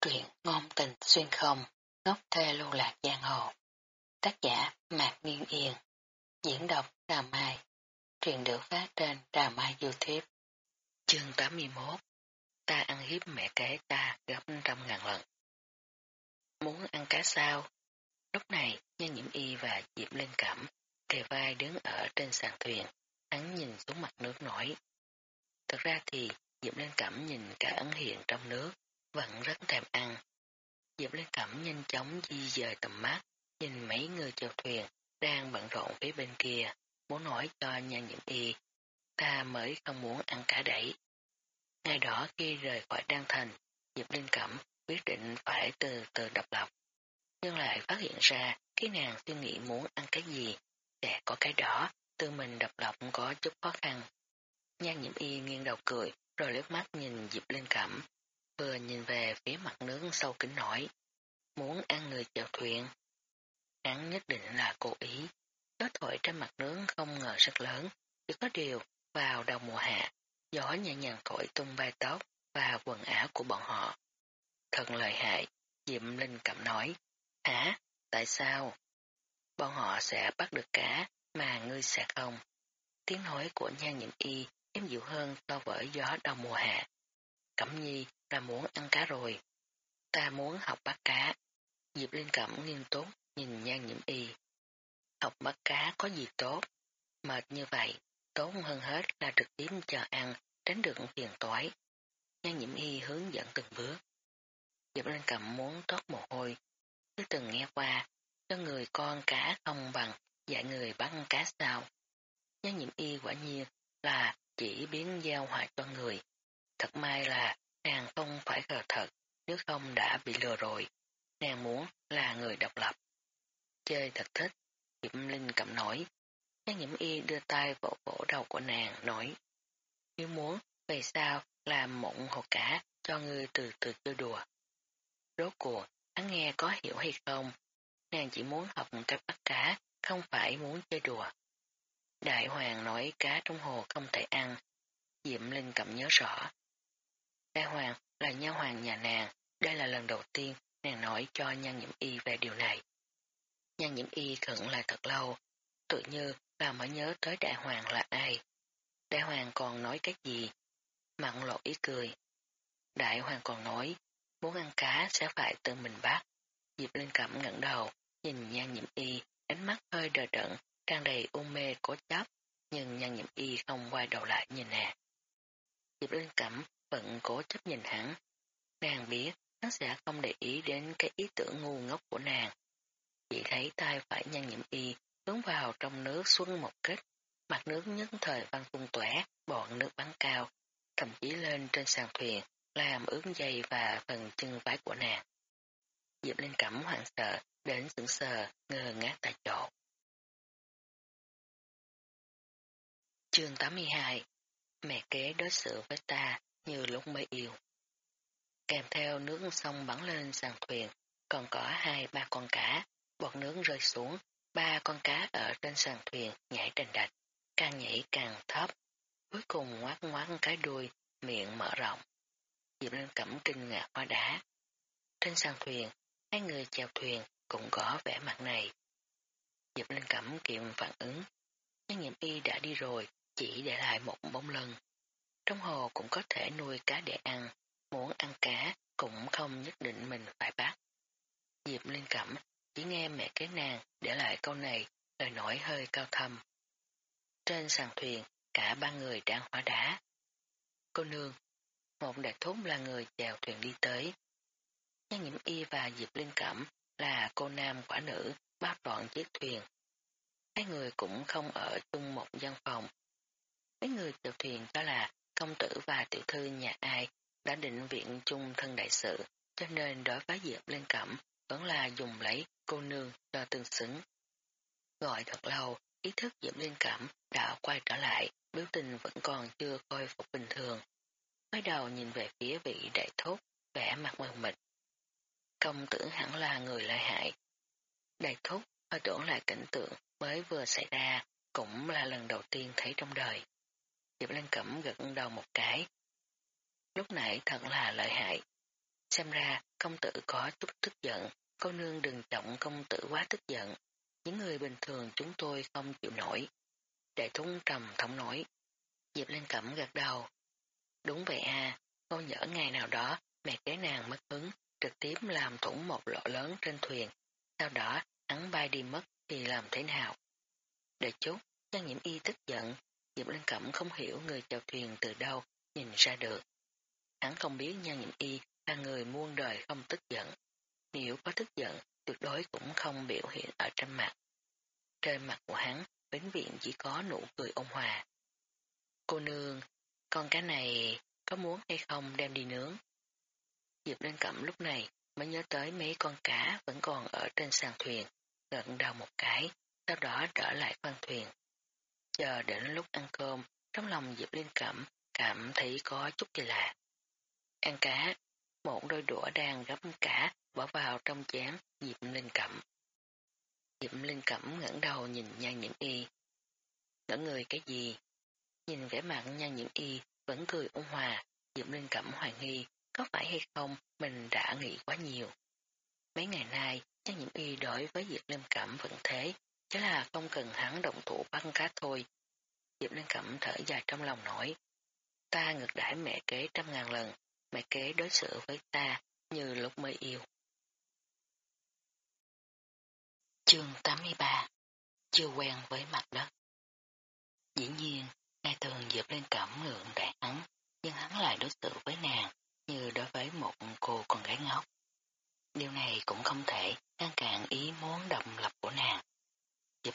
Truyện ngôn tình xuyên không, ngốc thê lưu lạc giang hồ. Tác giả Mạc Nguyên Yên. Diễn đọc trà Mai. Truyện được phát trên trà Mai Youtube. Chương 81 Ta ăn hiếp mẹ kế ta gấp trăm ngàn lần. Muốn ăn cá sao? Lúc này, nhân nhiễm y và Diệp Linh Cẩm kề vai đứng ở trên sàn thuyền. Hắn nhìn xuống mặt nước nổi. Thật ra thì Diệp Linh Cẩm nhìn cả ấn hiện trong nước vẫn rất thèm ăn. Diệp Lê Cẩm nhanh chóng di dời tầm mắt, nhìn mấy người chèo thuyền đang bận rộn phía bên kia, muốn nói cho nhà nhiễm y, ta mới không muốn ăn cả đẩy. Ngày đó khi rời khỏi Đan Thành, Diệp Linh Cẩm quyết định phải từ từ độc lập. Nhưng lại phát hiện ra cái nàng suy nghĩ muốn ăn cái gì, sẽ có cái đó, từ mình độc lập có chút khó khăn. Nhan nhiễm y nghiêng đầu cười, rồi lướt mắt nhìn Diệp Linh Cẩm, vừa nhìn về phía mặt nước sâu kính nổi. Muốn ăn người chèo thuyền. Hắn nhất định là cố ý. Gió thổi trên mặt nước không ngờ rất lớn, chỉ có điều vào đầu mùa hạ, gió nhẹ nhàng thổi tung bay tóc và quần áo của bọn họ. Thật lợi hại, Diệm Linh cảm nói. Hả? Tại sao? Bọn họ sẽ bắt được cá, mà ngươi sẽ không. Tiếng nói của nhan nhiễm y êm dịu hơn so với gió đầu mùa hạ. Cẩm nhi ta muốn ăn cá rồi. Ta muốn học bắt cá. Diệp Linh Cẩm nghiêm túc nhìn nhan nhiễm y. Học bắt cá có gì tốt? Mệt như vậy, tốt hơn hết là trực tiếp chờ ăn, tránh được phiền toái. Nhan nhiễm y hướng dẫn từng bước. Diệp Linh Cẩm muốn tốt mồ hôi. Cứ từng nghe qua, cho người con cá không bằng dạy người bắt cá sao. Nhan nhiễm y quả nhiên là chỉ biến giao họa cho người. Thật may là Nàng không phải gờ thật, nếu không đã bị lừa rồi. Nàng muốn là người độc lập. Chơi thật thích, Diệp Linh cầm nổi. Nhan nhiễm y đưa tay vỗ vỗ đầu của nàng, nói. Nếu muốn, về sao làm mộng hồ cả cho ngươi từ từ chơi đùa. Rốt cuộc, hắn nghe có hiểu hay không? Nàng chỉ muốn học cách bắt cá, không phải muốn chơi đùa. Đại hoàng nói cá trong hồ không thể ăn. Diệm Linh cầm nhớ rõ, Đại hoàng là nha hoàng nhà nàng, đây là lần đầu tiên nàng nói cho nhan nhiễm y về điều này. Nhan nhiễm y khẩn lại thật lâu, tự như là mới nhớ tới đại hoàng là ai. Đại hoàng còn nói cái gì? Mặn lộ ý cười. Đại hoàng còn nói, muốn ăn cá sẽ phải tự mình bắt. Diệp Linh Cẩm ngẩng đầu, nhìn nhan nhiễm y, ánh mắt hơi đờ đẫn, tràn đầy u mê cố chấp, nhưng nhan nhiễm y không quay đầu lại nhìn nàng. Diệp Linh Cẩm vẫn cố chấp nhìn hắn. Nàng biết hắn sẽ không để ý đến cái ý tưởng ngu ngốc của nàng. Chỉ thấy tay phải nhăn nhiễm y hướng vào trong nước xuân một kích, mặt nước nhất thời văng tung tóe, bọn nước bắn cao, thậm chí lên trên sàn thuyền, làm ướt dây và phần chân vái của nàng. Diệp Linh Cẩm hoảng sợ, đến sững sờ, ngơ ngác tại chỗ. Chương 82 Mẹ kế đối xử với ta như lúc mới yêu. Kèm theo nước sông bắn lên sàn thuyền, còn có hai ba con cá, bọt nước rơi xuống, ba con cá ở trên sàn thuyền nhảy trên đạch, càng nhảy càng thấp, cuối cùng ngoát ngoát cái đuôi, miệng mở rộng. Diệp Linh Cẩm kinh ngạc hoa đá. Trên sàn thuyền, hai người chèo thuyền cũng có vẻ mặt này. Diệp Linh Cẩm kiệm phản ứng, nhưng nhiệm y đã đi rồi, chỉ để lại một bóng lưng. Trong hồ cũng có thể nuôi cá để ăn, muốn ăn cá cũng không nhất định mình phải bắt. Diệp Liên Cẩm chỉ nghe mẹ kế nàng để lại câu này, lời nói hơi cao thâm. Trên sàn thuyền, cả ba người đang hóa đá. Cô nương, một đại thúc là người chèo thuyền đi tới. Nhan nhiễm y và Diệp Linh Cẩm là cô nam quả nữ bao trọn chiếc thuyền. Hai người cũng không ở chung một gian phòng. Mấy người chèo thuyền cho là công tử và tiểu thư nhà ai đã định viện chung thân đại sự, cho nên đối với Diệp liên Cẩm vẫn là dùng lấy cô nương cho tương xứng. Gọi thật lâu, ý thức Diệp liên Cẩm đã quay trở lại, biểu tình vẫn còn chưa khôi phục bình thường. Mới đầu nhìn về phía vị đại thúc vẻ mặt mờ mịt. Công tử hẳn là người lợi hại. Đại thúc hơi tưởng lại cảnh tượng mới vừa xảy ra, cũng là lần đầu tiên thấy trong đời. Diệp Lan Cẩm gật đầu một cái. Lúc nãy thật là lợi hại. xem ra công tử có chút tức giận, cô nương đừng trọng công tử quá tức giận, những người bình thường chúng tôi không chịu nổi. Đại thúng trầm thống nổi. Diệp Lan Cẩm gật đầu. Đúng vậy à, cô nhỡ ngày nào đó mẹ kế nàng mất hứng, trực tiếp làm thủng một lỗ lớn trên thuyền, sau đó hắn bay đi mất thì làm thế nào? Đợi chút, Trang nhiễm y tức giận, Diệp Linh Cẩm không hiểu người chèo thuyền từ đâu nhìn ra được. Hắn không biết Nhan nhịn y là người muôn đời không tức giận. Nếu có tức giận, tuyệt đối cũng không biểu hiện ở trên mặt. Trên mặt của hắn, vĩnh viện chỉ có nụ cười ôn hòa. Cô nương, con cá này có muốn hay không đem đi nướng? Diệp Linh Cẩm lúc này mới nhớ tới mấy con cá vẫn còn ở trên sàn thuyền, gật đầu một cái, sau đó trở lại khoang thuyền. Chờ đến lúc ăn cơm, trong lòng Diệp Liên Cẩm cảm thấy có chút kỳ lạ. Ăn cá, một đôi đũa đang gấp cá bỏ vào trong chén Diệp liên Cẩm. Diệp liên Cẩm ngẩng đầu nhìn nhan nhiễm y. Ngỡ người cái gì? Nhìn vẻ mặt nhan nhiễm y vẫn cười ôn hòa, Diệp liên Cẩm hoài nghi, có phải hay không mình đã nghĩ quá nhiều. Mấy ngày nay, nhan nhiễm y đối với Diệp liên Cẩm vẫn thế, Chứ là không cần hắn động thủ băng cá thôi. Diệp Linh Cẩm thở dài trong lòng nổi. Ta ngược đãi mẹ kế trăm ngàn lần, mẹ kế đối xử với ta như lúc mới yêu. Chương 83 Chưa quen với mặt đất Dĩ nhiên, ngay thường Diệp Linh Cẩm ngượng đại hắn, nhưng hắn lại đối xử với nàng như đối với một cô con gái ngốc. Điều này cũng không thể ngăn cản ý muốn độc lập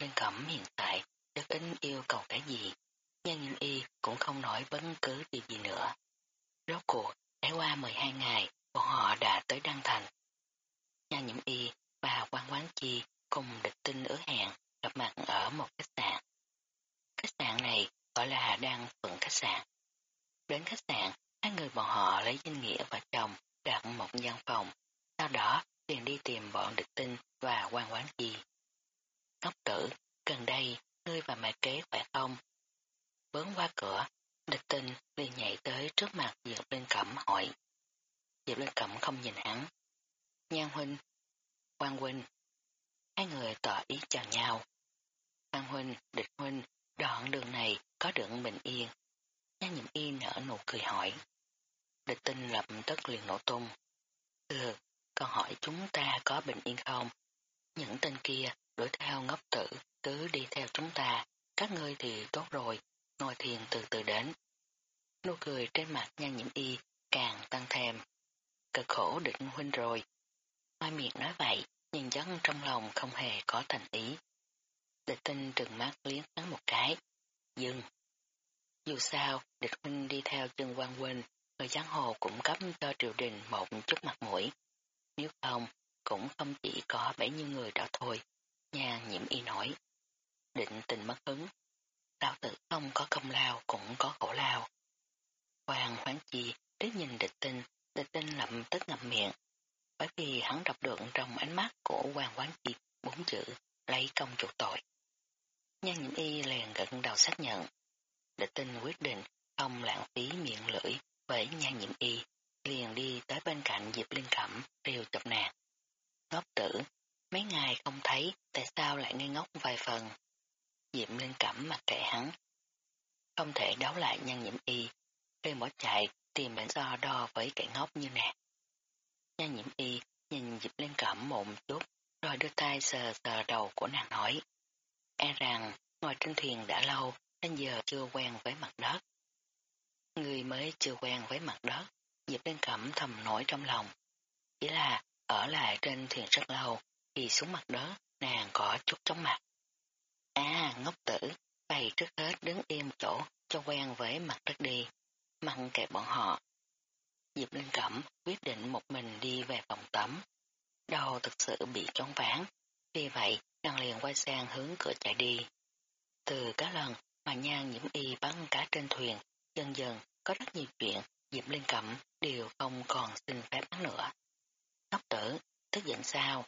nhân Cẩm hiện tại đức ính yêu cầu cái gì, nhân Nhiên Y cũng không nói bất cứ điều gì nữa. Rốt cuộc, trải qua 12 ngày, bọn họ đã tới Đăng Thành. Nha Nhiễm Y và quan quán chi cùng địch tinh ứa hẹn gặp mặt ở một khách sạn. Khách sạn này gọi là Đăng Phượng Khách sạn. Đến khách sạn, hai người bọn họ lấy danh nghĩa và chồng đặt một gian phòng, sau đó liền đi tìm bọn địch tinh và quan quán chi. Ngốc tử, gần đây, ngươi và mẹ kế khỏe không? Bớn qua cửa, địch tinh liền nhảy tới trước mặt Diệp Linh Cẩm hỏi. Diệp Linh Cẩm không nhìn hắn. Nhan huynh, quan huynh. Hai người tỏ ý chào nhau. Quan huynh, địch huynh, đoạn đường này có đường bình yên. Nhan nhiễm y nở nụ cười hỏi. Địch tinh lập tức liền nổ tung. Ừ, con hỏi chúng ta có bình yên không? Những tên kia đuổi theo ngốc tử, cứ đi theo chúng ta, các ngươi thì tốt rồi, ngồi thiền từ từ đến. Nụ cười trên mặt nhan nhiễm y càng tăng thêm. Cực khổ định huynh rồi. Mai miệng nói vậy, nhưng dân trong lòng không hề có thành ý. Địch tinh trừng mắt liếc hắn một cái. Dừng. Dù sao, địch huynh đi theo chân quan huynh, người giang hồ cũng cấp cho triều đình một chút mặt mũi. Nếu không, cũng không chỉ có bấy nhiêu người đó thôi. Nhà nhiễm y nổi. Định tình mất hứng. tao tử không có công lao cũng có khổ lao. Hoàng hoán chi đến nhìn địch tinh, địch tinh lậm tức ngậm miệng. Bởi vì hắn đọc được trong ánh mắt của Hoàng hoán chi bốn chữ lấy công chuộc tội. Nhan nhiễm y liền gật đầu xác nhận. Địch tinh quyết định không lãng phí miệng lưỡi với nhan nhiễm y, liền đi tới bên cạnh Diệp Liên Cẩm, rêu chọc nàng. Ngốc tử, Mấy ngày không thấy, tại sao lại ngây ngốc vài phần? Diệm lên cẩm mặt kệ hắn. Không thể đấu lại nhân nhiễm y, cây bỏ chạy tìm bản do đo với kẻ ngốc như nè. Nhân nhiễm y nhìn Diệp lên cẩm một chút, rồi đưa tay sờ sờ đầu của nàng nói. E rằng, ngồi trên thuyền đã lâu, nên giờ chưa quen với mặt đất. Người mới chưa quen với mặt đất, Diệp lên cẩm thầm nổi trong lòng. Chỉ là ở lại trên thuyền rất lâu, thì xuống mặt đó nàng có chút chóng mặt. À, ngốc tử, bày trước hết đứng yên một chỗ cho quen với mặt đất đi, mặn kệ bọn họ. Diệp Linh Cẩm quyết định một mình đi về phòng tắm. Đầu thực sự bị chóng ván, vì vậy nàng liền quay sang hướng cửa chạy đi. Từ các lần mà nhan nhiễm y bắn cá trên thuyền, dần dần có rất nhiều chuyện Diệp Linh Cẩm đều không còn xin phép hắn nữa. Ngốc tử, tức giận sao,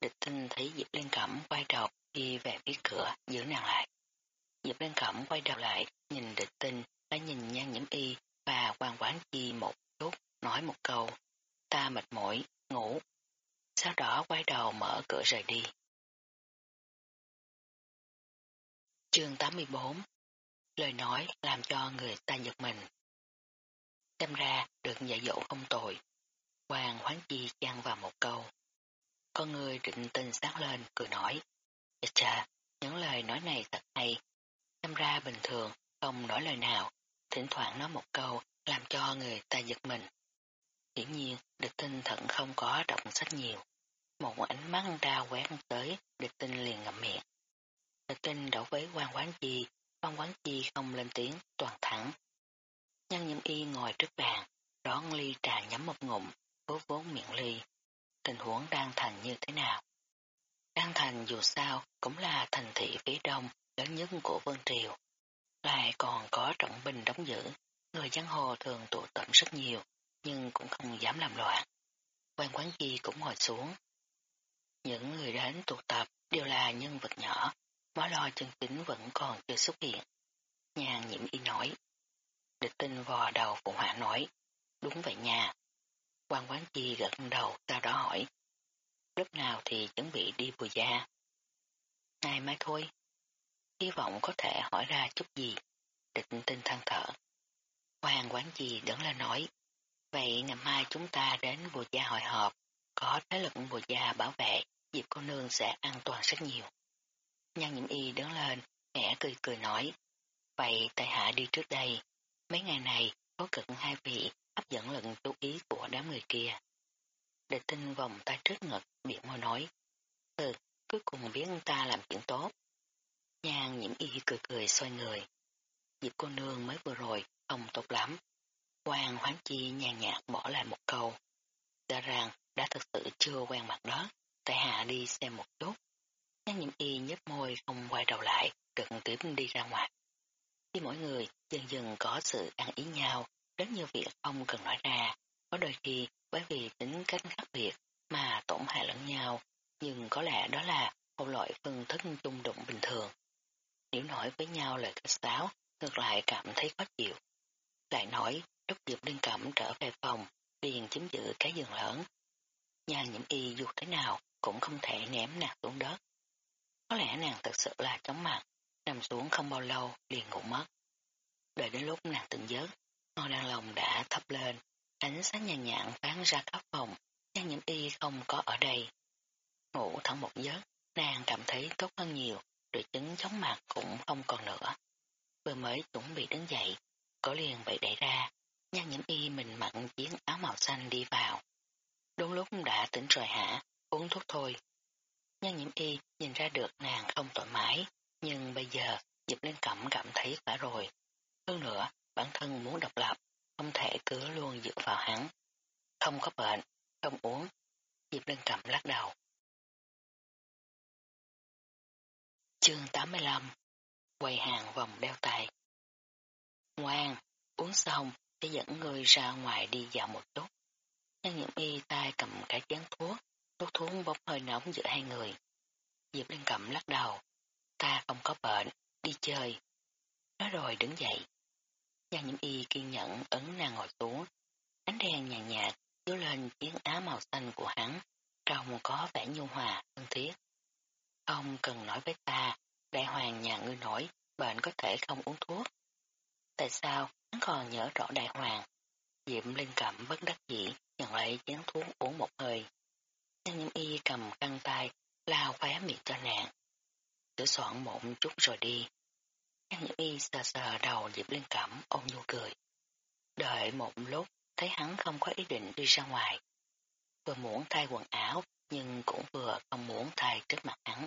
Địch tinh thấy Diệp Liên Cẩm quay đầu đi về phía cửa giữ nàng lại. Diệp Liên Cẩm quay đầu lại nhìn địch tinh đã nhìn nhan nhiễm y và quan quán chi một chút nói một câu. ta mệt mỏi, ngủ. Sau đó quay đầu mở cửa rời đi. Chương 84 Lời nói làm cho người ta giật mình. Xem ra được dạy dỗ không tội. Hoàng chi chăng vào một câu. Con người định tình sáng lên, cười nói. Chà chà, những lời nói này thật hay. Xem ra bình thường, không nói lời nào, thỉnh thoảng nói một câu làm cho người ta giật mình. Hiển nhiên, địch tinh thận không có đọc sách nhiều. Một ánh mắt đau quét tới, địch tinh liền ngậm miệng. Địch tinh đổ với quan quán chi, quan quán chi không lên tiếng, toàn thẳng. Nhân nhâm y ngồi trước bàn, đón ly trà nhắm một ngụm, vốt vốn miệng ly. Tình huống đang thành như thế nào? Đan Thành dù sao cũng là thành thị phía đông lớn nhất của Vương Triều. Lại còn có trọng binh đóng giữ, người giang hồ thường tụ tập rất nhiều, nhưng cũng không dám làm loạn. Quan quán chi cũng ngồi xuống. Những người đến tụ tập đều là nhân vật nhỏ, mối lo chân chính vẫn còn chưa xuất hiện. Nhàn nhiễm y nói. Địch tinh vò đầu phụ họa nói. Đúng vậy nha. Quan quán chi gật đầu sau đó hỏi. Lúc nào thì chuẩn bị đi bùi gia? Ngày mai thôi. Hy vọng có thể hỏi ra chút gì. Địch tinh than thở. Hoàng quán chi đứng lên nói. Vậy ngày mai chúng ta đến bùi gia hội họp. Có thế lực bùi gia bảo vệ, dịp cô nương sẽ an toàn rất nhiều. Nhan nhiễm y đứng lên, Mẹ cười cười nói. Vậy tại hạ đi trước đây. Mấy ngày này, có cực hai vị hấp dẫn lần chú ý của đám người kia. Địch tinh vòng tay trước ngực, miệng môi nói. Ừ, cuối cùng biết ta làm chuyện tốt. Nhan nhiễm y cười cười xoay người. Dịp cô nương mới vừa rồi, không tốt lắm. Quang hoán chi nhàn nhạt bỏ lại một câu. Đã rằng đã thực sự chưa quen mặt đó, tại hạ đi xem một chút. Nhan nhiễm y nhấp môi không quay đầu lại, trực tiếp đi ra ngoài. Khi mỗi người dần dần có sự ăn ý nhau, rất nhiều việc ông cần nói ra, có đôi khi bởi vì tính cách khác biệt mà tổn hại lẫn nhau, nhưng có lẽ đó là một loại phương thức chung đụng bình thường. Nếu nói với nhau lời khách sáo, ngược lại cảm thấy khó chịu. Lại nói, lúc Diệp Liên Cẩm trở về phòng, liền chiếm giữ cái giường lớn. Nhà nhiễm y dù thế nào cũng không thể ném nàng xuống đất. Có lẽ nàng thật sự là chóng mặt, nằm xuống không bao lâu liền ngủ mất. Đợi đến lúc nàng tỉnh giấc, ngôi đàn lòng đã thấp lên, ánh sáng nhàn nhạt phán ra khắp phòng, Trang nhiễm y không có ở đây. Ngủ thẳng một giấc, nàng cảm thấy tốt hơn nhiều, rồi chứng chóng mặt cũng không còn nữa. Vừa mới chuẩn bị đứng dậy, có liền bị đẩy ra, nhan nhiễm y mình mặn chiến áo màu xanh đi vào. Đúng lúc đã tỉnh rồi hả, uống thuốc thôi. Nhan nhiễm y nhìn ra được nàng không thoải mái, nhưng bây giờ Diệp lên Cẩm cảm thấy khỏe rồi. Hơn nữa, bản thân muốn độc lập, không thể cứ luôn dựa vào hắn. Không có bệnh, không uống. Diệp Linh cầm lắc đầu. Chương 85 Quầy hàng vòng đeo tay Ngoan, uống xong sẽ dẫn người ra ngoài đi dạo một chút. Nhân nhiễm y tay cầm cái chén thuốc, thuốc thuốc bốc hơi nóng giữa hai người. Diệp Linh Cẩm lắc đầu. Ta không có bệnh, đi chơi. Nói rồi đứng dậy. Giang nhiễm y kiên nhẫn ấn nàng ngồi xuống. Ánh đèn nhàn nhạt chiếu lên chiếc áo màu xanh của hắn, trông có vẻ nhu hòa, thân thiết. Không cần nói với ta, đại hoàng nhà ngươi nổi, bệnh có thể không uống thuốc. Tại sao hắn còn nhớ rõ đại hoàng? Diệm linh cẩm bất đắc dĩ, nhận lấy chén thuốc uống một hơi. Giang nhiễm y cầm căng tay, lao khóe miệng cho nàng. Sửa soạn một chút rồi đi. Giang nhiễm y sờ sờ đầu Diệp Liên Cẩm ôn nhu cười. Đợi một lúc, thấy hắn không có ý định đi ra ngoài. Vừa muốn thay quần áo, nhưng cũng vừa không muốn thay trước mặt hắn.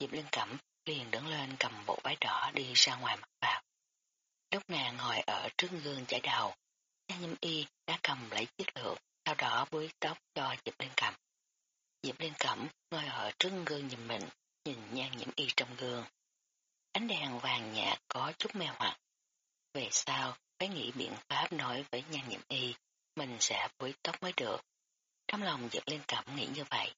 Diệp Liên Cẩm liền đứng lên cầm bộ váy đỏ đi ra ngoài mặt vào. Lúc nàng ngồi ở trước gương chải đầu, Giang Nhâm y đã cầm lấy chiếc lược, sau đó búi tóc cho Diệp Liên Cẩm. Diệp Liên Cẩm ngồi ở trước gương nhìn mình, nhìn nhan nhiễm y trong gương. Ánh đèn vàng nhạt có chút mê hoặc. Về sau, phải nghĩ biện pháp nói với nhan nhiễm y, mình sẽ búi tóc mới được. Trong lòng dựng lên cảm nghĩ như vậy.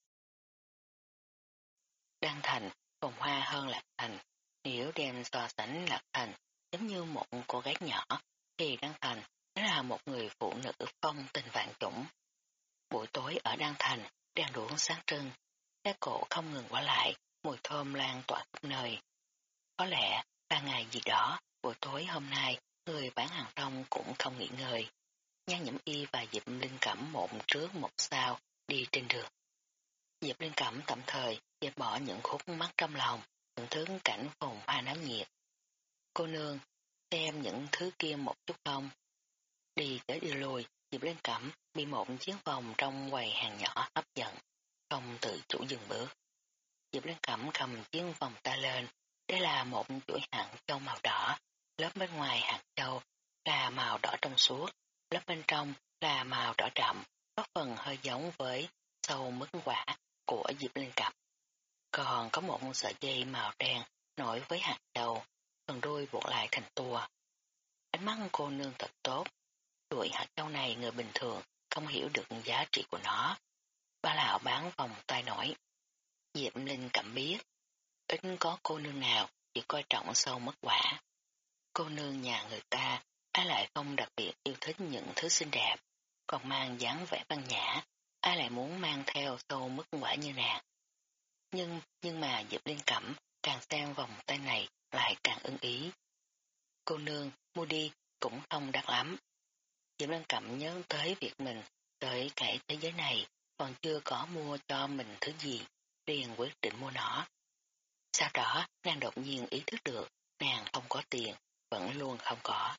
Đăng Thành, phồn hoa hơn Lạc Thành. Nếu đem so sánh Lạc Thành giống như một cô gái nhỏ, thì Đăng Thành là một người phụ nữ phong tình vạn chủng. tối ở Đan Thành, đèn đuốc sáng trưng, cái cổ không ngừng qua lại, mùi thơm lan tỏa khắp nơi. Có lẽ, ba ngày gì đó, buổi tối hôm nay, người bán hàng rong cũng không nghỉ ngơi. Nhan Nhẫm Y và Diệp Linh Cẩm một trước một sau đi trên đường. Diệp Linh Cẩm tạm thời dẹp bỏ những khúc mắt trong lòng, thưởng thức cảnh phồn hoa náo nhiệt. Cô nương, xem những thứ kia một chút không? Đi tới đi lùi, Diệp Linh Cẩm bị một chiếc vòng trong quầy hàng nhỏ hấp dẫn, không tự chủ dừng bước. Diệp Linh Cẩm cầm chiếc vòng ta lên, đây là một chuỗi hạt châu màu đỏ, lớp bên ngoài hạt châu là màu đỏ trong suốt, lớp bên trong là màu đỏ đậm, có phần hơi giống với sâu mứt quả của Diệp Linh Cập. Còn có một sợi dây màu đen nổi với hạt châu, phần đuôi buộc lại thành tua. Ánh mắt cô nương thật tốt, chuỗi hạt châu này người bình thường không hiểu được giá trị của nó. Ba lão bán vòng tay nổi. Diệp Linh cảm biết, ít có cô nương nào chỉ coi trọng sâu mất quả. Cô nương nhà người ta, ai lại không đặc biệt yêu thích những thứ xinh đẹp, còn mang dáng vẻ văn nhã, ai lại muốn mang theo sâu mất quả như nàng. Nhưng, nhưng mà Diệp Liên Cẩm càng xem vòng tay này lại càng ưng ý. Cô nương mua đi cũng không đắt lắm. Diệp Liên Cẩm nhớ tới việc mình tới cái thế giới này còn chưa có mua cho mình thứ gì, liền quyết định mua nó. Sau đó, nàng đột nhiên ý thức được, nàng không có tiền, vẫn luôn không có.